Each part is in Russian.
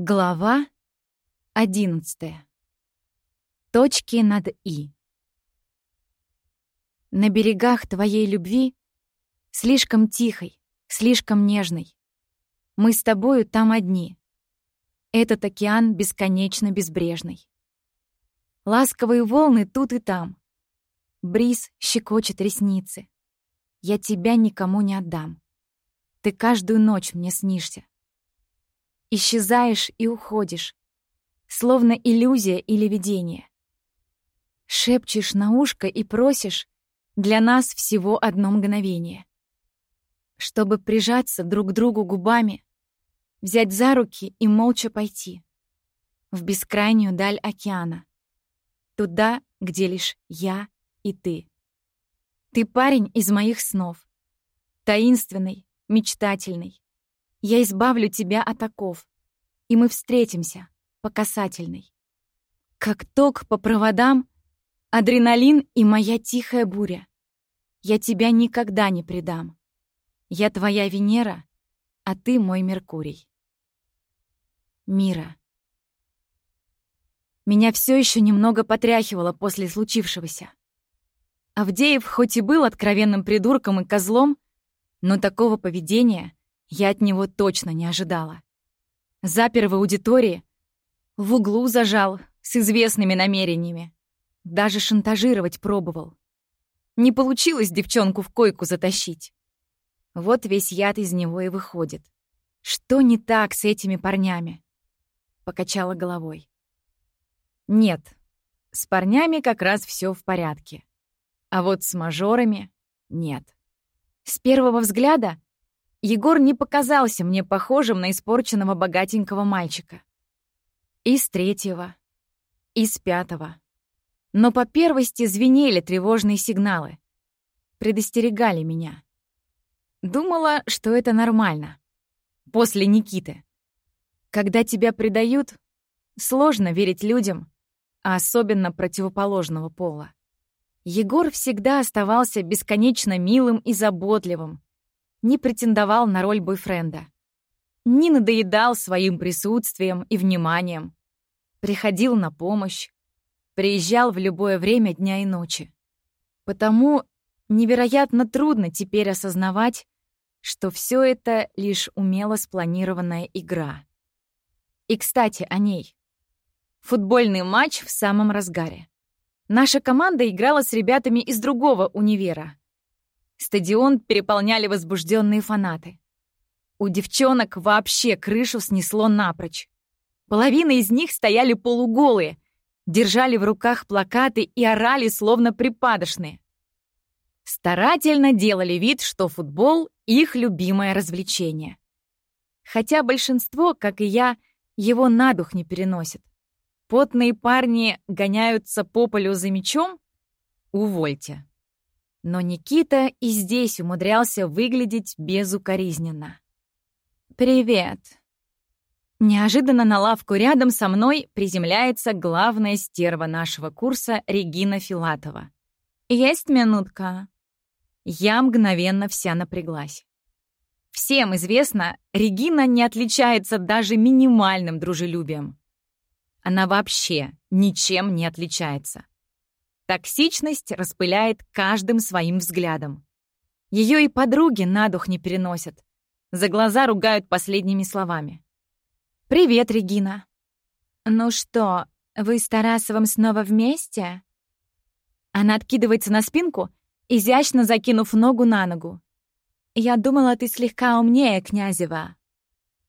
Глава одиннадцатая. Точки над «и». На берегах твоей любви Слишком тихой, слишком нежной. Мы с тобою там одни. Этот океан бесконечно безбрежный. Ласковые волны тут и там. Бриз щекочет ресницы. Я тебя никому не отдам. Ты каждую ночь мне снишься. Исчезаешь и уходишь, словно иллюзия или видение. Шепчешь на ушко и просишь для нас всего одно мгновение. Чтобы прижаться друг к другу губами, взять за руки и молча пойти в бескрайнюю даль океана, туда, где лишь я и ты. Ты парень из моих снов, таинственный, мечтательный, я избавлю тебя от оков, и мы встретимся по касательной. Как ток по проводам, адреналин и моя тихая буря. Я тебя никогда не предам. Я твоя Венера, а ты мой Меркурий. Мира. Меня все еще немного потряхивало после случившегося. Авдеев хоть и был откровенным придурком и козлом, но такого поведения я от него точно не ожидала. Запер в аудитории, в углу зажал с известными намерениями. Даже шантажировать пробовал. Не получилось девчонку в койку затащить. Вот весь яд из него и выходит. Что не так с этими парнями? Покачала головой. Нет, с парнями как раз все в порядке. А вот с мажорами нет. С первого взгляда Егор не показался мне похожим на испорченного богатенького мальчика. И с третьего, и с пятого. Но по первости звенели тревожные сигналы. Предостерегали меня. Думала, что это нормально. После Никиты. Когда тебя предают, сложно верить людям, а особенно противоположного пола. Егор всегда оставался бесконечно милым и заботливым, не претендовал на роль бойфренда. Не надоедал своим присутствием и вниманием. Приходил на помощь. Приезжал в любое время дня и ночи. Потому невероятно трудно теперь осознавать, что все это лишь умело спланированная игра. И, кстати, о ней. Футбольный матч в самом разгаре. Наша команда играла с ребятами из другого универа, Стадион переполняли возбужденные фанаты. У девчонок вообще крышу снесло напрочь. Половина из них стояли полуголые, держали в руках плакаты и орали, словно припадочные. Старательно делали вид, что футбол — их любимое развлечение. Хотя большинство, как и я, его на дух не переносит. Потные парни гоняются по полю за мячом? Увольте. Но Никита и здесь умудрялся выглядеть безукоризненно. «Привет!» Неожиданно на лавку рядом со мной приземляется главная стерва нашего курса Регина Филатова. «Есть минутка?» Я мгновенно вся напряглась. Всем известно, Регина не отличается даже минимальным дружелюбием. Она вообще ничем не отличается. Токсичность распыляет каждым своим взглядом. Ее и подруги на дух не переносят. За глаза ругают последними словами. «Привет, Регина». «Ну что, вы с Тарасовым снова вместе?» Она откидывается на спинку, изящно закинув ногу на ногу. «Я думала, ты слегка умнее, Князева».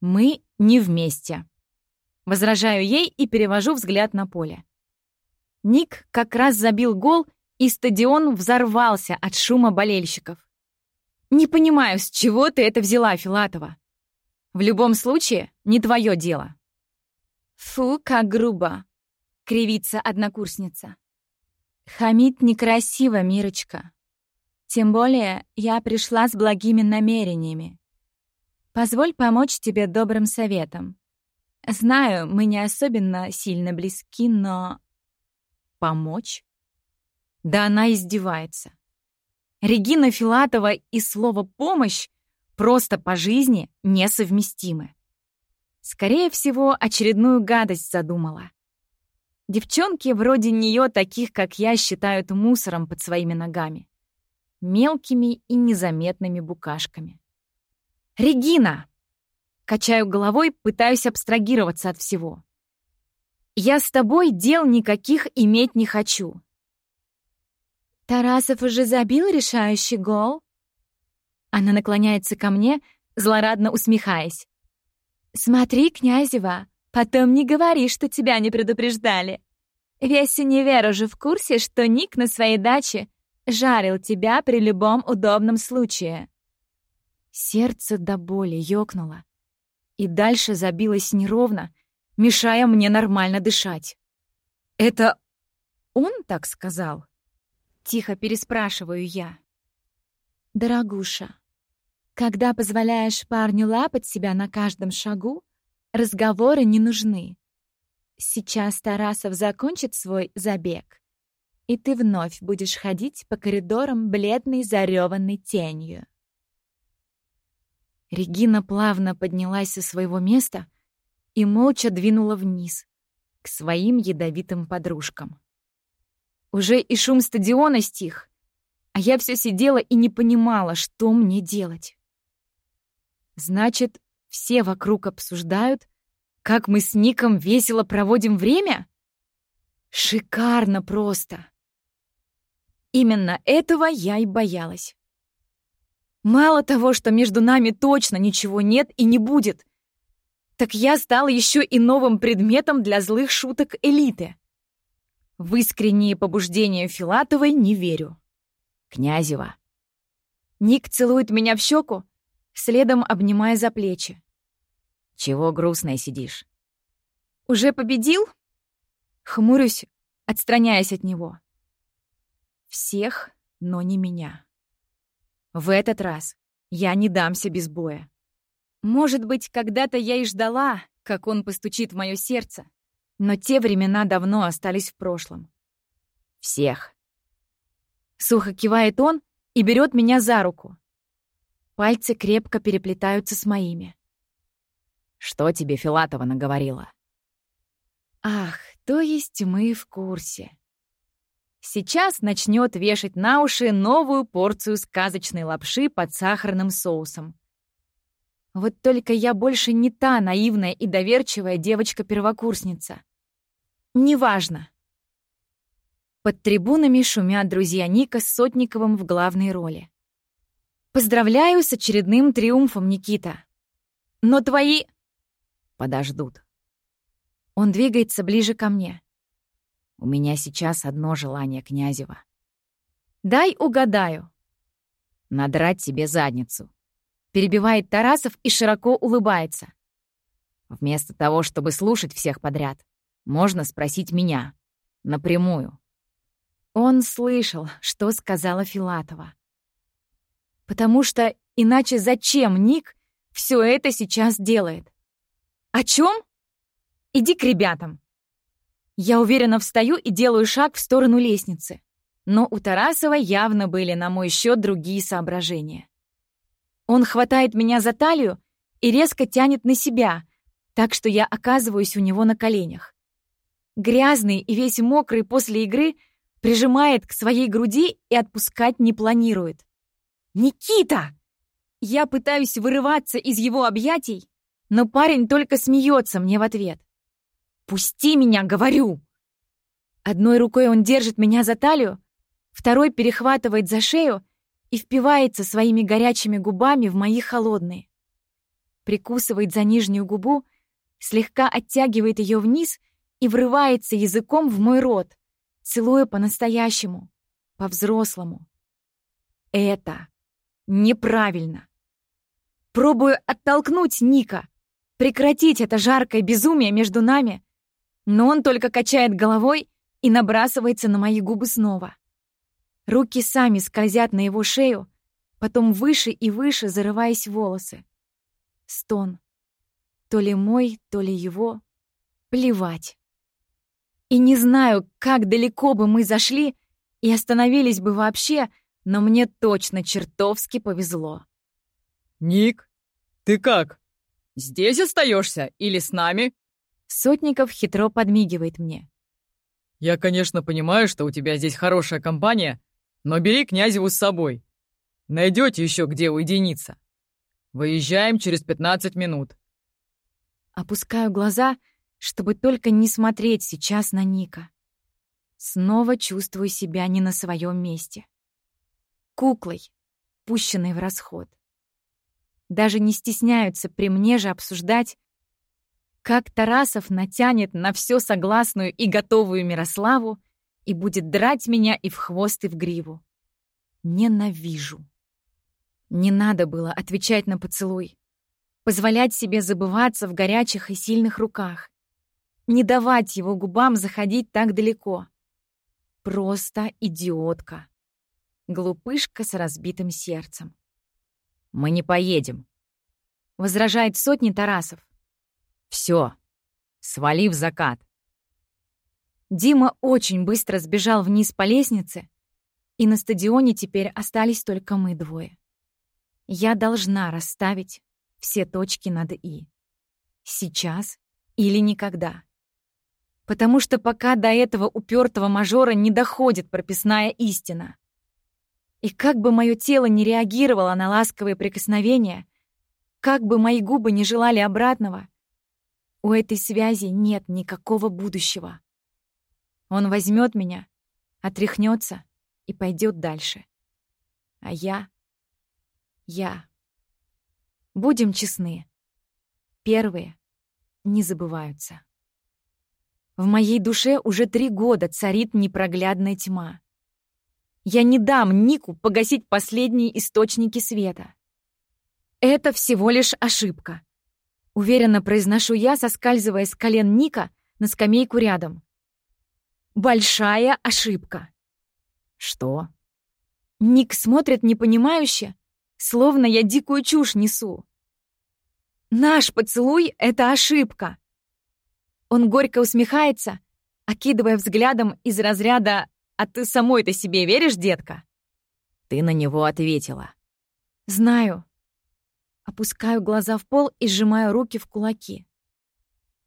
«Мы не вместе». Возражаю ей и перевожу взгляд на поле. Ник как раз забил гол, и стадион взорвался от шума болельщиков. «Не понимаю, с чего ты это взяла, Филатова? В любом случае, не твое дело». «Фу, как грубо!» — кривится однокурсница. «Хамить некрасиво, Мирочка. Тем более я пришла с благими намерениями. Позволь помочь тебе добрым советом. Знаю, мы не особенно сильно близки, но Помочь? Да она издевается. Регина Филатова и слово «помощь» просто по жизни несовместимы. Скорее всего, очередную гадость задумала. Девчонки вроде нее, таких как я, считают мусором под своими ногами. Мелкими и незаметными букашками. «Регина!» Качаю головой, пытаюсь абстрагироваться от всего. «Я с тобой дел никаких иметь не хочу». «Тарасов уже забил решающий гол?» Она наклоняется ко мне, злорадно усмехаясь. «Смотри, Князева, потом не говори, что тебя не предупреждали. Весь универ уже в курсе, что Ник на своей даче жарил тебя при любом удобном случае». Сердце до боли ёкнуло, и дальше забилось неровно, мешая мне нормально дышать. «Это он так сказал?» Тихо переспрашиваю я. «Дорогуша, когда позволяешь парню лапать себя на каждом шагу, разговоры не нужны. Сейчас Тарасов закончит свой забег, и ты вновь будешь ходить по коридорам бледной зареванной тенью. Регина плавно поднялась со своего места и молча двинула вниз, к своим ядовитым подружкам. Уже и шум стадиона стих, а я все сидела и не понимала, что мне делать. Значит, все вокруг обсуждают, как мы с Ником весело проводим время? Шикарно просто. Именно этого я и боялась. Мало того, что между нами точно ничего нет и не будет, так я стала еще и новым предметом для злых шуток элиты. В искренние побуждения Филатовой не верю. Князева. Ник целует меня в щеку, следом обнимая за плечи. «Чего грустная сидишь?» «Уже победил?» Хмурюсь, отстраняясь от него. Всех, но не меня. В этот раз я не дамся без боя. Может быть, когда-то я и ждала, как он постучит в мое сердце, но те времена давно остались в прошлом. Всех. Сухо кивает он и берет меня за руку. Пальцы крепко переплетаются с моими. «Что тебе Филатова наговорила?» «Ах, то есть мы в курсе». Сейчас начнет вешать на уши новую порцию сказочной лапши под сахарным соусом. Вот только я больше не та наивная и доверчивая девочка-первокурсница. Неважно. Под трибунами шумят друзья Ника с Сотниковым в главной роли. Поздравляю с очередным триумфом, Никита. Но твои... Подождут. Он двигается ближе ко мне. У меня сейчас одно желание, Князева. Дай угадаю. Надрать себе задницу. Перебивает Тарасов и широко улыбается. Вместо того, чтобы слушать всех подряд, можно спросить меня. Напрямую. Он слышал, что сказала Филатова. Потому что иначе зачем Ник все это сейчас делает? О чем? Иди к ребятам. Я уверенно встаю и делаю шаг в сторону лестницы. Но у Тарасова явно были на мой счет другие соображения. Он хватает меня за талию и резко тянет на себя, так что я оказываюсь у него на коленях. Грязный и весь мокрый после игры прижимает к своей груди и отпускать не планирует. «Никита!» Я пытаюсь вырываться из его объятий, но парень только смеется мне в ответ. «Пусти меня, говорю!» Одной рукой он держит меня за талию, второй перехватывает за шею и впивается своими горячими губами в мои холодные. Прикусывает за нижнюю губу, слегка оттягивает ее вниз и врывается языком в мой рот, целуя по-настоящему, по-взрослому. Это неправильно. Пробую оттолкнуть Ника, прекратить это жаркое безумие между нами, но он только качает головой и набрасывается на мои губы снова. Руки сами скользят на его шею, потом выше и выше зарываясь в волосы. Стон. То ли мой, то ли его. Плевать. И не знаю, как далеко бы мы зашли и остановились бы вообще, но мне точно чертовски повезло. «Ник, ты как?» Здесь остаешься или с нами?» Сотников хитро подмигивает мне. «Я, конечно, понимаю, что у тебя здесь хорошая компания, но бери Князеву с собой. Найдете еще где уединиться. Выезжаем через 15 минут». Опускаю глаза, чтобы только не смотреть сейчас на Ника. Снова чувствую себя не на своем месте. Куклой, пущенной в расход. Даже не стесняются при мне же обсуждать, как Тарасов натянет на все согласную и готовую Мирославу и будет драть меня и в хвост, и в гриву. Ненавижу. Не надо было отвечать на поцелуй, позволять себе забываться в горячих и сильных руках, не давать его губам заходить так далеко. Просто идиотка. Глупышка с разбитым сердцем. «Мы не поедем», — возражает сотни Тарасов. Все, свали в закат. Дима очень быстро сбежал вниз по лестнице, и на стадионе теперь остались только мы двое. Я должна расставить все точки над «и». Сейчас или никогда. Потому что пока до этого упертого мажора не доходит прописная истина. И как бы мое тело не реагировало на ласковые прикосновения, как бы мои губы не желали обратного — у этой связи нет никакого будущего. Он возьмет меня, отряхнется и пойдет дальше. А я... Я... Будем честны. Первые не забываются. В моей душе уже три года царит непроглядная тьма. Я не дам Нику погасить последние источники света. Это всего лишь ошибка. Уверенно произношу я, соскальзывая с колен Ника на скамейку рядом. Большая ошибка. Что? Ник смотрит непонимающе, словно я дикую чушь несу. Наш поцелуй — это ошибка. Он горько усмехается, окидывая взглядом из разряда «А ты самой-то себе веришь, детка?» Ты на него ответила. Знаю. Опускаю глаза в пол и сжимаю руки в кулаки.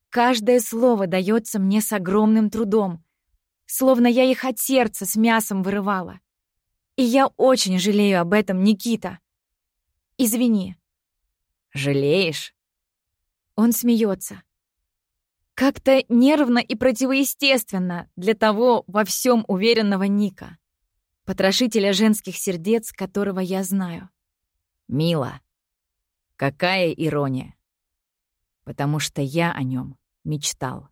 Каждое слово дается мне с огромным трудом, словно я их от сердца с мясом вырывала. И я очень жалею об этом, Никита. Извини. Жалеешь? Он смеется. Как-то нервно и противоестественно для того во всем уверенного Ника, потрошителя женских сердец, которого я знаю. Мила, Какая ирония. Потому что я о нем мечтал.